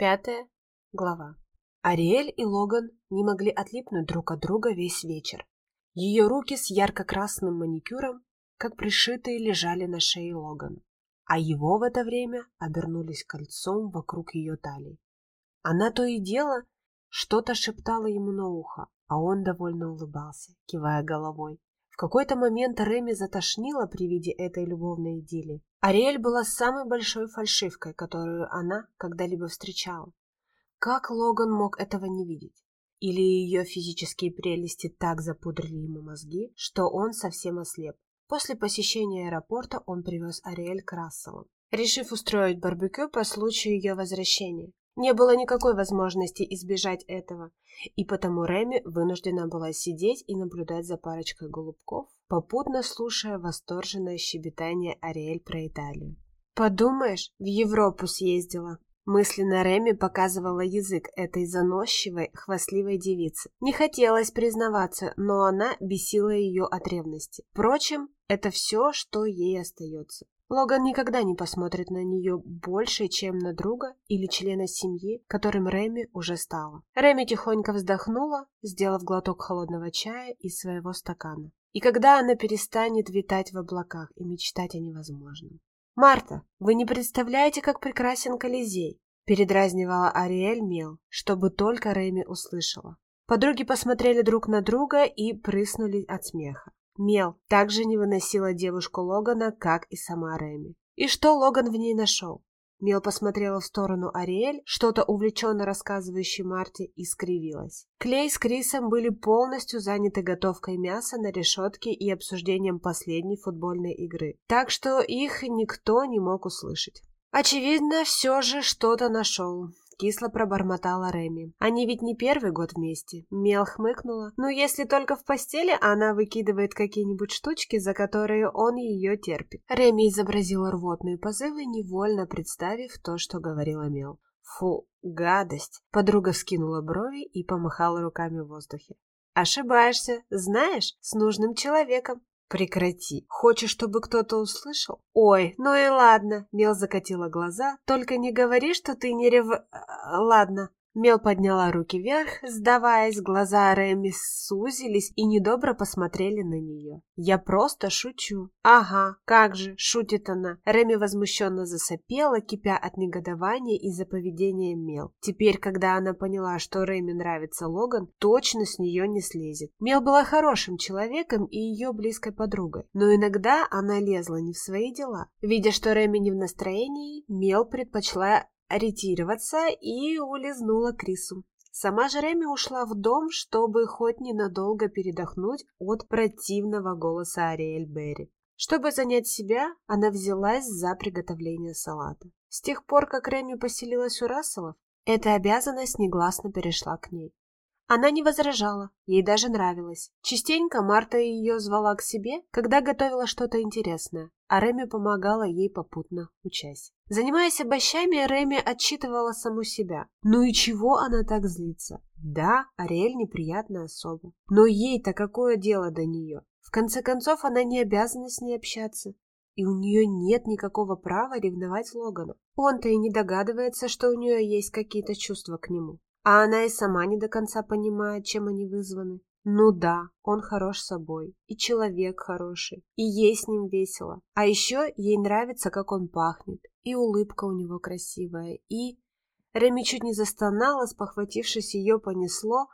Пятая глава. Ариэль и Логан не могли отлипнуть друг от друга весь вечер. Ее руки с ярко-красным маникюром, как пришитые, лежали на шее Логана, а его в это время обернулись кольцом вокруг ее талии. Она то и дело что-то шептала ему на ухо, а он довольно улыбался, кивая головой. Какой-то момент Реми затошнило при виде этой любовной идиллии. Ариэль была самой большой фальшивкой, которую она когда-либо встречала. Как Логан мог этого не видеть? Или ее физические прелести так запудрили ему мозги, что он совсем ослеп? После посещения аэропорта он привез Ариэль к Расселу, решив устроить барбекю по случаю ее возвращения. Не было никакой возможности избежать этого, и потому Реми вынуждена была сидеть и наблюдать за парочкой голубков, попутно слушая восторженное щебетание Ариэль про Италию. «Подумаешь, в Европу съездила!» Мысленно Реми показывала язык этой заносчивой, хвастливой девицы. Не хотелось признаваться, но она бесила ее от ревности. Впрочем, это все, что ей остается. Логан никогда не посмотрит на нее больше, чем на друга или члена семьи, которым Реми уже стала. Реми тихонько вздохнула, сделав глоток холодного чая из своего стакана. И когда она перестанет витать в облаках и мечтать о невозможном? «Марта, вы не представляете, как прекрасен Колизей!» передразнивала Ариэль Мел, чтобы только Реми услышала. Подруги посмотрели друг на друга и прыснули от смеха. Мел также не выносила девушку Логана, как и сама Реми. И что Логан в ней нашел? Мел посмотрела в сторону Ариэль, что-то увлеченно рассказывающей Марте, и скривилась. Клей с Крисом были полностью заняты готовкой мяса на решетке и обсуждением последней футбольной игры, так что их никто не мог услышать. Очевидно, все же что-то нашел. Кисло пробормотала Реми. Они ведь не первый год вместе. Мел хмыкнула. Ну, если только в постели она выкидывает какие-нибудь штучки, за которые он ее терпит. Реми изобразила рвотные позывы, невольно представив то, что говорила Мел. Фу, гадость. Подруга вскинула брови и помахала руками в воздухе. Ошибаешься, знаешь, с нужным человеком. Прекрати. Хочешь, чтобы кто-то услышал? Ой, ну и ладно. Мел закатила глаза. Только не говори, что ты не рев... Ладно. Мел подняла руки вверх, сдаваясь, глаза Реми сузились и недобро посмотрели на нее. «Я просто шучу». «Ага, как же, шутит она». Реми возмущенно засопела, кипя от негодования из-за поведения Мел. Теперь, когда она поняла, что Реми нравится Логан, точно с нее не слезет. Мел была хорошим человеком и ее близкой подругой, но иногда она лезла не в свои дела. Видя, что Реми не в настроении, Мел предпочла ретироваться и улизнула Крису. Сама же Реми ушла в дом, чтобы хоть ненадолго передохнуть от противного голоса Ариэль Берри. Чтобы занять себя, она взялась за приготовление салата. С тех пор, как Реми поселилась у Расселов, эта обязанность негласно перешла к ней. Она не возражала, ей даже нравилось. Частенько Марта ее звала к себе, когда готовила что-то интересное, а Реми помогала ей попутно, учась. Занимаясь овощами, Реми отчитывала саму себя. Ну и чего она так злится? Да, Ариэль неприятная особа. Но ей-то какое дело до нее? В конце концов, она не обязана с ней общаться. И у нее нет никакого права ревновать Логана. Он-то и не догадывается, что у нее есть какие-то чувства к нему. А она и сама не до конца понимает, чем они вызваны. Ну да, он хорош собой, и человек хороший, и ей с ним весело. А еще ей нравится, как он пахнет, и улыбка у него красивая, и... Реми чуть не застонала, спохватившись, ее понесло.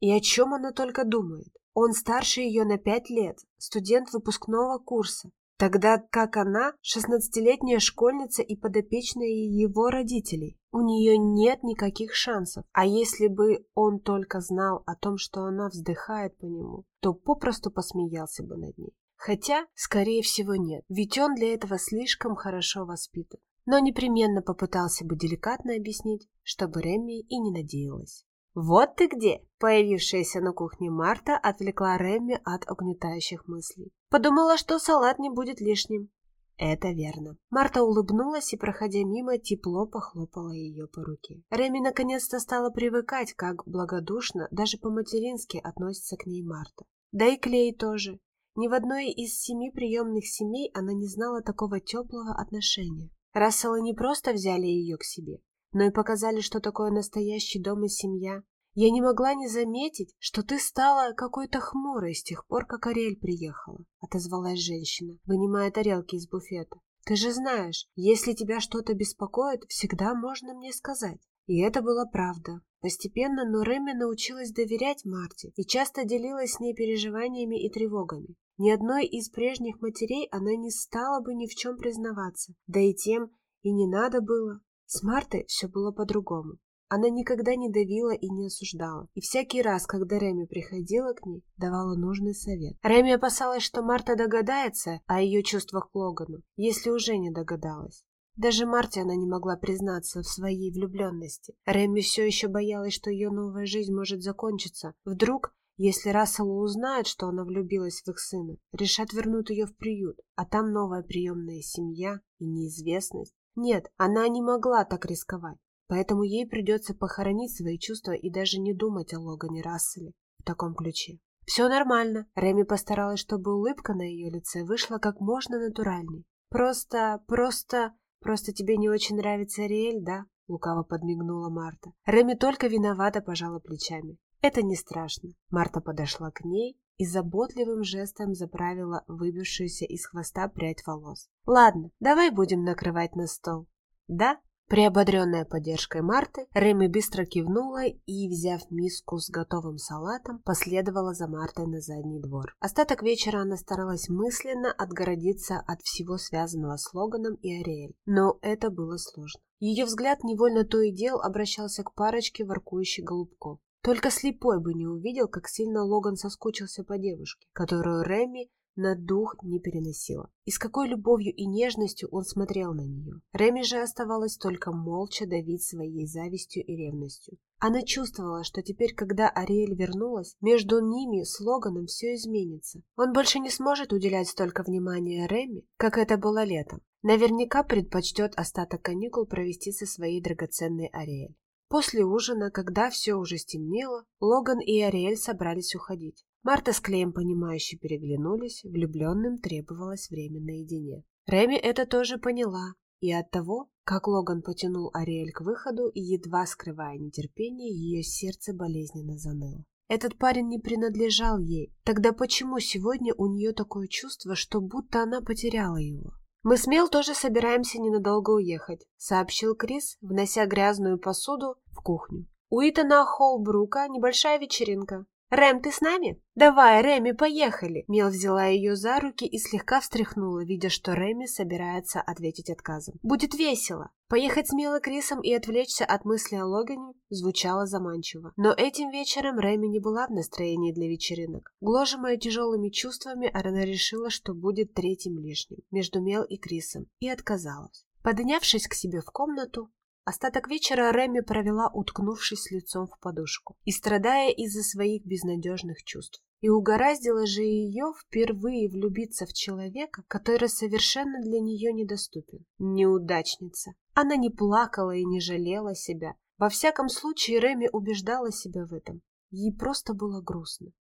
И о чем она только думает? Он старше ее на пять лет, студент выпускного курса тогда как она шестнадцатилетняя школьница и подопечная его родителей. У нее нет никаких шансов, а если бы он только знал о том, что она вздыхает по нему, то попросту посмеялся бы над ней. Хотя, скорее всего, нет, ведь он для этого слишком хорошо воспитан. Но непременно попытался бы деликатно объяснить, чтобы Реми и не надеялась. «Вот ты где!» Появившаяся на кухне Марта отвлекла Рэмми от угнетающих мыслей. Подумала, что салат не будет лишним. Это верно. Марта улыбнулась и, проходя мимо, тепло похлопала ее по руке. Реми наконец-то стала привыкать, как благодушно, даже по-матерински относится к ней Марта. Да и Клей тоже. Ни в одной из семи приемных семей она не знала такого теплого отношения. Расселы не просто взяли ее к себе, но и показали, что такое настоящий дом и семья. Я не могла не заметить, что ты стала какой-то хмурой с тех пор, как Ариэль приехала, отозвалась женщина, вынимая тарелки из буфета. Ты же знаешь, если тебя что-то беспокоит, всегда можно мне сказать. И это была правда. Постепенно Нуреми научилась доверять Марте и часто делилась с ней переживаниями и тревогами. Ни одной из прежних матерей она не стала бы ни в чем признаваться, да и тем и не надо было. С Мартой все было по-другому. Она никогда не давила и не осуждала, и всякий раз, когда Реми приходила к ней, давала нужный совет. Реми опасалась, что Марта догадается о ее чувствах к Логану, если уже не догадалась. Даже Марте она не могла признаться в своей влюбленности. Реми все еще боялась, что ее новая жизнь может закончиться. Вдруг, если Расселу узнают, что она влюбилась в их сына, решат вернуть ее в приют, а там новая приемная семья и неизвестность. Нет, она не могла так рисковать поэтому ей придется похоронить свои чувства и даже не думать о Логане Расселе в таком ключе. «Все нормально», — Реми постаралась, чтобы улыбка на ее лице вышла как можно натуральней. «Просто, просто, просто тебе не очень нравится Ариэль, да?» — лукаво подмигнула Марта. Реми только виновата пожала плечами. «Это не страшно». Марта подошла к ней и заботливым жестом заправила выбившуюся из хвоста прядь волос. «Ладно, давай будем накрывать на стол». «Да?» Приободренная поддержкой Марты, Реми быстро кивнула и, взяв миску с готовым салатом, последовала за Мартой на задний двор. Остаток вечера она старалась мысленно отгородиться от всего связанного с Логаном и Ариэль, но это было сложно. Ее взгляд невольно то и дел обращался к парочке воркующих голубков. Только слепой бы не увидел, как сильно Логан соскучился по девушке, которую Реми на дух не переносила. И с какой любовью и нежностью он смотрел на нее. Реми же оставалось только молча давить своей завистью и ревностью. Она чувствовала, что теперь, когда Ариэль вернулась, между ними с Логаном все изменится. Он больше не сможет уделять столько внимания Реми, как это было летом. Наверняка предпочтет остаток каникул провести со своей драгоценной Ариэль. После ужина, когда все уже стемнело, Логан и Ариэль собрались уходить. Марта с Клеем, понимающе переглянулись, влюбленным требовалось время наедине. Реми это тоже поняла, и от того, как Логан потянул Ариэль к выходу и, едва скрывая нетерпение, ее сердце болезненно заныло. Этот парень не принадлежал ей. Тогда почему сегодня у нее такое чувство, что будто она потеряла его? «Мы с Мел тоже собираемся ненадолго уехать», — сообщил Крис, внося грязную посуду в кухню. «У Итана Холбрука небольшая вечеринка. «Рэм, ты с нами?» «Давай, Рэми, поехали!» Мел взяла ее за руки и слегка встряхнула, видя, что Рэми собирается ответить отказом. «Будет весело!» Поехать с Мел и Крисом и отвлечься от мысли о Логане звучало заманчиво. Но этим вечером Рэми не была в настроении для вечеринок. Гложимая тяжелыми чувствами, она решила, что будет третьим лишним между Мел и Крисом, и отказалась. Поднявшись к себе в комнату, Остаток вечера Реми провела, уткнувшись лицом в подушку и страдая из-за своих безнадежных чувств. И угораздило же ее впервые влюбиться в человека, который совершенно для нее недоступен. Неудачница. Она не плакала и не жалела себя. Во всяком случае, Реми убеждала себя в этом. Ей просто было грустно.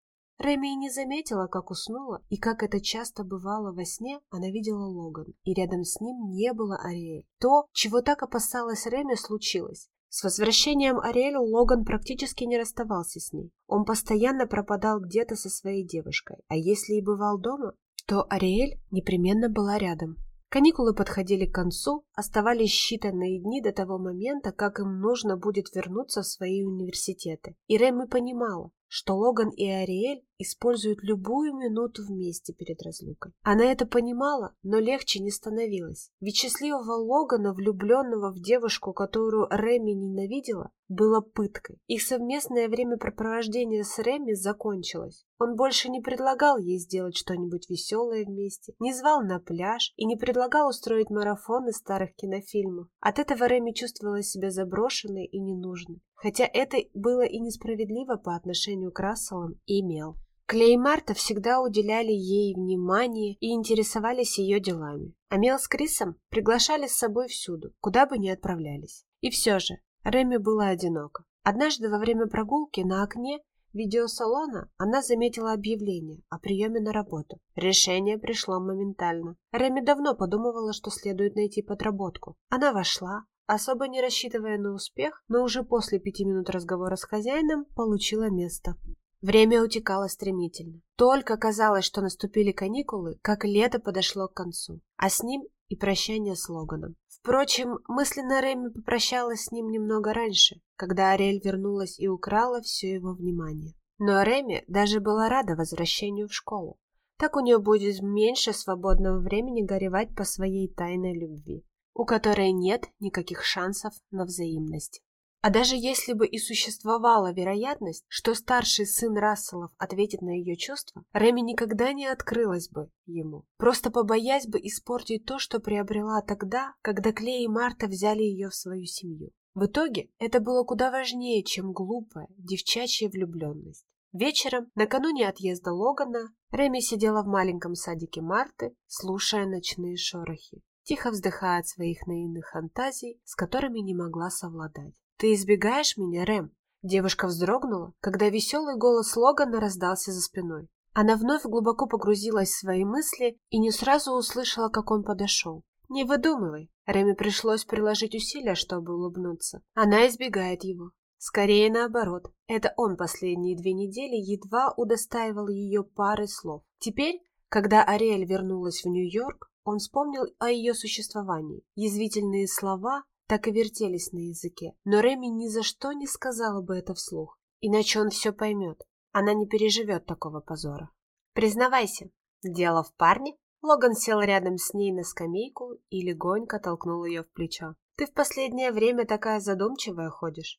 Реми и не заметила, как уснула, и как это часто бывало во сне, она видела Логан, и рядом с ним не было Ариэль. То, чего так опасалась Реми, случилось. С возвращением Ариэль Логан практически не расставался с ней. Он постоянно пропадал где-то со своей девушкой, а если и бывал дома, то Ариэль непременно была рядом. Каникулы подходили к концу, оставались считанные дни до того момента, как им нужно будет вернуться в свои университеты. И Реми понимала, что Логан и Ариэль используют любую минуту вместе перед разлукой. Она это понимала, но легче не становилось. Ведь счастливого Логана, влюбленного в девушку, которую Реми ненавидела, было пыткой. Их совместное времяпрепровождение с Реми закончилось. Он больше не предлагал ей сделать что-нибудь веселое вместе, не звал на пляж и не предлагал устроить марафон из старых кинофильмов. От этого Реми чувствовала себя заброшенной и ненужной хотя это было и несправедливо по отношению к Расселам и Мел. Клей и Марта всегда уделяли ей внимание и интересовались ее делами, а Мел с Крисом приглашали с собой всюду, куда бы ни отправлялись. И все же, Реми была одинока. Однажды во время прогулки на окне видеосалона она заметила объявление о приеме на работу. Решение пришло моментально. Реми давно подумывала, что следует найти подработку. Она вошла, особо не рассчитывая на успех, но уже после пяти минут разговора с хозяином получила место. Время утекало стремительно. Только казалось, что наступили каникулы, как лето подошло к концу, а с ним и прощание с Логаном. Впрочем, мысленно Рэми попрощалась с ним немного раньше, когда Ариэль вернулась и украла все его внимание. Но Рэми даже была рада возвращению в школу. Так у нее будет меньше свободного времени горевать по своей тайной любви, у которой нет никаких шансов на взаимность. А даже если бы и существовала вероятность, что старший сын Расселов ответит на ее чувства, Реми никогда не открылась бы ему, просто побоясь бы испортить то, что приобрела тогда, когда Клей и Марта взяли ее в свою семью. В итоге это было куда важнее, чем глупая девчачья влюбленность. Вечером, накануне отъезда Логана, Реми сидела в маленьком садике Марты, слушая ночные шорохи, тихо вздыхая от своих наивных фантазий, с которыми не могла совладать. «Ты избегаешь меня, Рэм?» Девушка вздрогнула, когда веселый голос Логана раздался за спиной. Она вновь глубоко погрузилась в свои мысли и не сразу услышала, как он подошел. «Не выдумывай!» Рэме пришлось приложить усилия, чтобы улыбнуться. Она избегает его. Скорее наоборот. Это он последние две недели едва удостаивал ее пары слов. Теперь, когда Ариэль вернулась в Нью-Йорк, он вспомнил о ее существовании. Язвительные слова, так и вертелись на языке. Но Реми ни за что не сказала бы это вслух, иначе он все поймет. Она не переживет такого позора. «Признавайся, дело в парне?» Логан сел рядом с ней на скамейку и легонько толкнул ее в плечо. «Ты в последнее время такая задумчивая ходишь.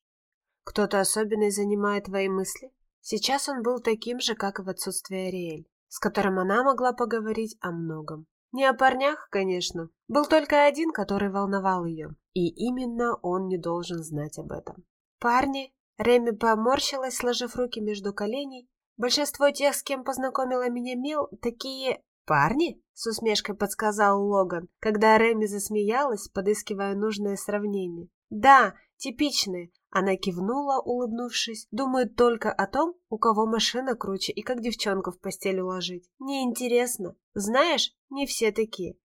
Кто-то особенный занимает твои мысли?» Сейчас он был таким же, как и в отсутствии Ариэль, с которым она могла поговорить о многом. Не о парнях, конечно. Был только один, который волновал ее. И именно он не должен знать об этом. Парни, Реми поморщилась, сложив руки между коленей. Большинство тех, с кем познакомила меня Мил, такие парни, с усмешкой подсказал Логан, когда Реми засмеялась, подыскивая нужное сравнение. Да, типичные. Она кивнула, улыбнувшись. Думает только о том, у кого машина круче и как девчонку в постель уложить. Неинтересно. Знаешь, не все такие.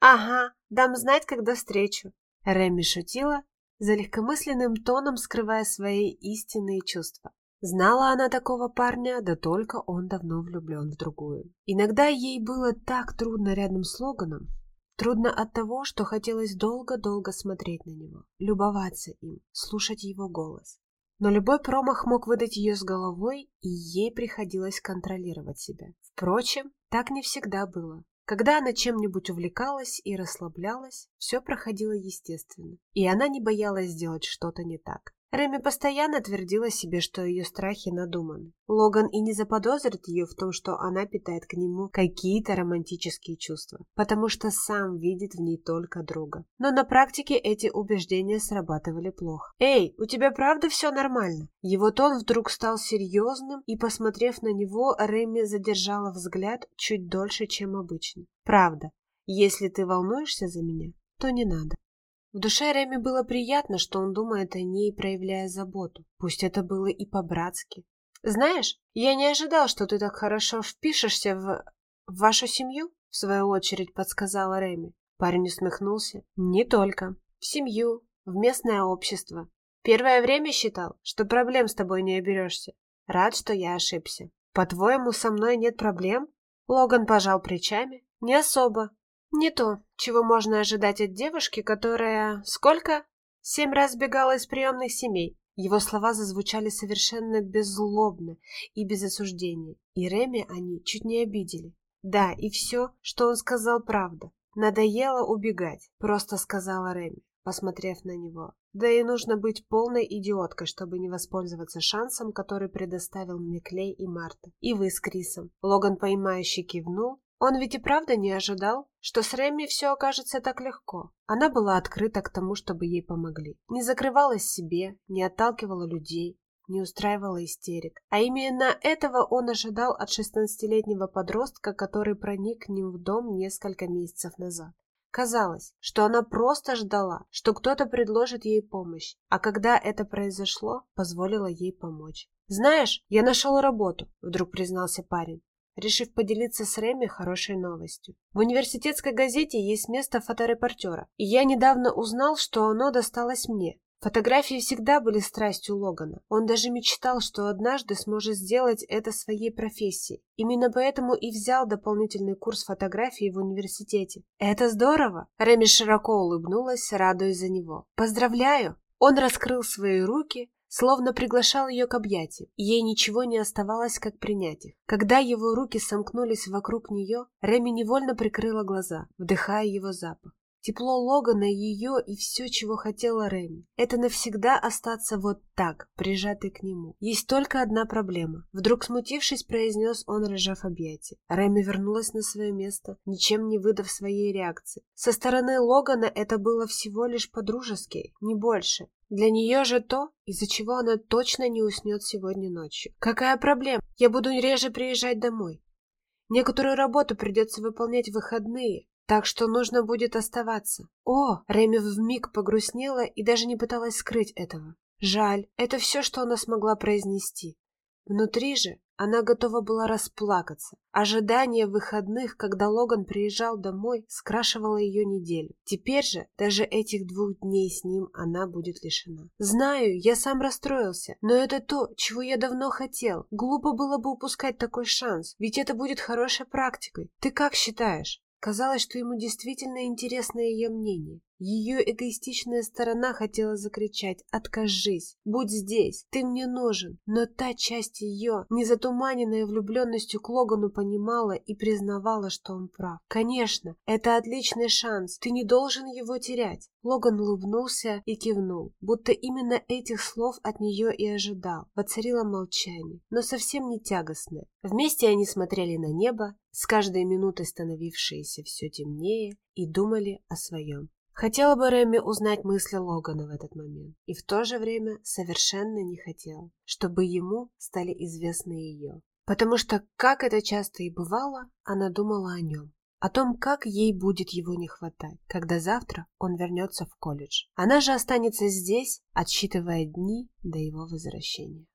Ага, дам знать, когда встречу. Реми шутила, за легкомысленным тоном скрывая свои истинные чувства. Знала она такого парня, да только он давно влюблен в другую. Иногда ей было так трудно рядом с Логаном, Трудно от того, что хотелось долго-долго смотреть на него, любоваться им, слушать его голос. Но любой промах мог выдать ее с головой, и ей приходилось контролировать себя. Впрочем, так не всегда было. Когда она чем-нибудь увлекалась и расслаблялась, все проходило естественно, и она не боялась сделать что-то не так. Реми постоянно твердила себе, что ее страхи надуманы. Логан и не заподозрит ее в том, что она питает к нему какие-то романтические чувства, потому что сам видит в ней только друга. Но на практике эти убеждения срабатывали плохо. «Эй, у тебя правда все нормально?» Его тон вдруг стал серьезным, и, посмотрев на него, Реми задержала взгляд чуть дольше, чем обычно. «Правда, если ты волнуешься за меня, то не надо». В душе Реми было приятно, что он думает о ней, проявляя заботу. Пусть это было и по-братски. «Знаешь, я не ожидал, что ты так хорошо впишешься в... в вашу семью», в свою очередь подсказала Реми. Парень усмехнулся. «Не только. В семью, в местное общество. Первое время считал, что проблем с тобой не оберешься. Рад, что я ошибся. По-твоему, со мной нет проблем?» Логан пожал плечами. «Не особо. Не то, чего можно ожидать от девушки, которая... Сколько? Семь раз бегала из приемных семей. Его слова зазвучали совершенно беззлобно и без осуждения, и Реми они чуть не обидели. Да, и все, что он сказал, правда. Надоело убегать, просто сказала Реми, посмотрев на него. Да и нужно быть полной идиоткой, чтобы не воспользоваться шансом, который предоставил мне Клей и Марта. И вы с Крисом. Логан, поймающий, кивнул, он ведь и правда не ожидал, что с Рэмми все окажется так легко. Она была открыта к тому, чтобы ей помогли. Не закрывалась себе, не отталкивала людей, не устраивала истерик. А именно этого он ожидал от шестнадцатилетнего подростка, который проник к ним в дом несколько месяцев назад. Казалось, что она просто ждала, что кто-то предложит ей помощь, а когда это произошло, позволила ей помочь. «Знаешь, я нашел работу», — вдруг признался парень. Решив поделиться с Реми хорошей новостью. В университетской газете есть место фоторепортера, и я недавно узнал, что оно досталось мне. Фотографии всегда были страстью Логана. Он даже мечтал, что однажды сможет сделать это своей профессией. Именно поэтому и взял дополнительный курс фотографии в университете. Это здорово! Реми широко улыбнулась, радуясь за него. Поздравляю! Он раскрыл свои руки, словно приглашал ее к объятиям. Ей ничего не оставалось, как принять их. Когда его руки сомкнулись вокруг нее, Реми невольно прикрыла глаза, вдыхая его запах. Тепло Логана, ее и все, чего хотела Рэми. Это навсегда остаться вот так, прижатой к нему. Есть только одна проблема. Вдруг смутившись, произнес он, рожав объятия. Рэми вернулась на свое место, ничем не выдав своей реакции. Со стороны Логана это было всего лишь по-дружески, не больше. Для нее же то, из-за чего она точно не уснет сегодня ночью. Какая проблема? Я буду реже приезжать домой. Некоторую работу придется выполнять в выходные, так что нужно будет оставаться. О, Реми вмиг погрустнела и даже не пыталась скрыть этого. Жаль, это все, что она смогла произнести. Внутри же она готова была расплакаться. Ожидание выходных, когда Логан приезжал домой, скрашивало ее неделю. Теперь же даже этих двух дней с ним она будет лишена. Знаю, я сам расстроился, но это то, чего я давно хотел. Глупо было бы упускать такой шанс, ведь это будет хорошей практикой. Ты как считаешь? Казалось, что ему действительно интересно ее мнение. Ее эгоистичная сторона хотела закричать «Откажись! Будь здесь! Ты мне нужен!» Но та часть ее, не затуманенная влюбленностью к Логану, понимала и признавала, что он прав. «Конечно, это отличный шанс, ты не должен его терять!» Логан улыбнулся и кивнул, будто именно этих слов от нее и ожидал. Воцарило молчание, но совсем не тягостное. Вместе они смотрели на небо, с каждой минутой становившееся все темнее, и думали о своем. Хотела бы Рэмми узнать мысли Логана в этот момент, и в то же время совершенно не хотела, чтобы ему стали известны ее. Потому что, как это часто и бывало, она думала о нем, о том, как ей будет его не хватать, когда завтра он вернется в колледж. Она же останется здесь, отсчитывая дни до его возвращения.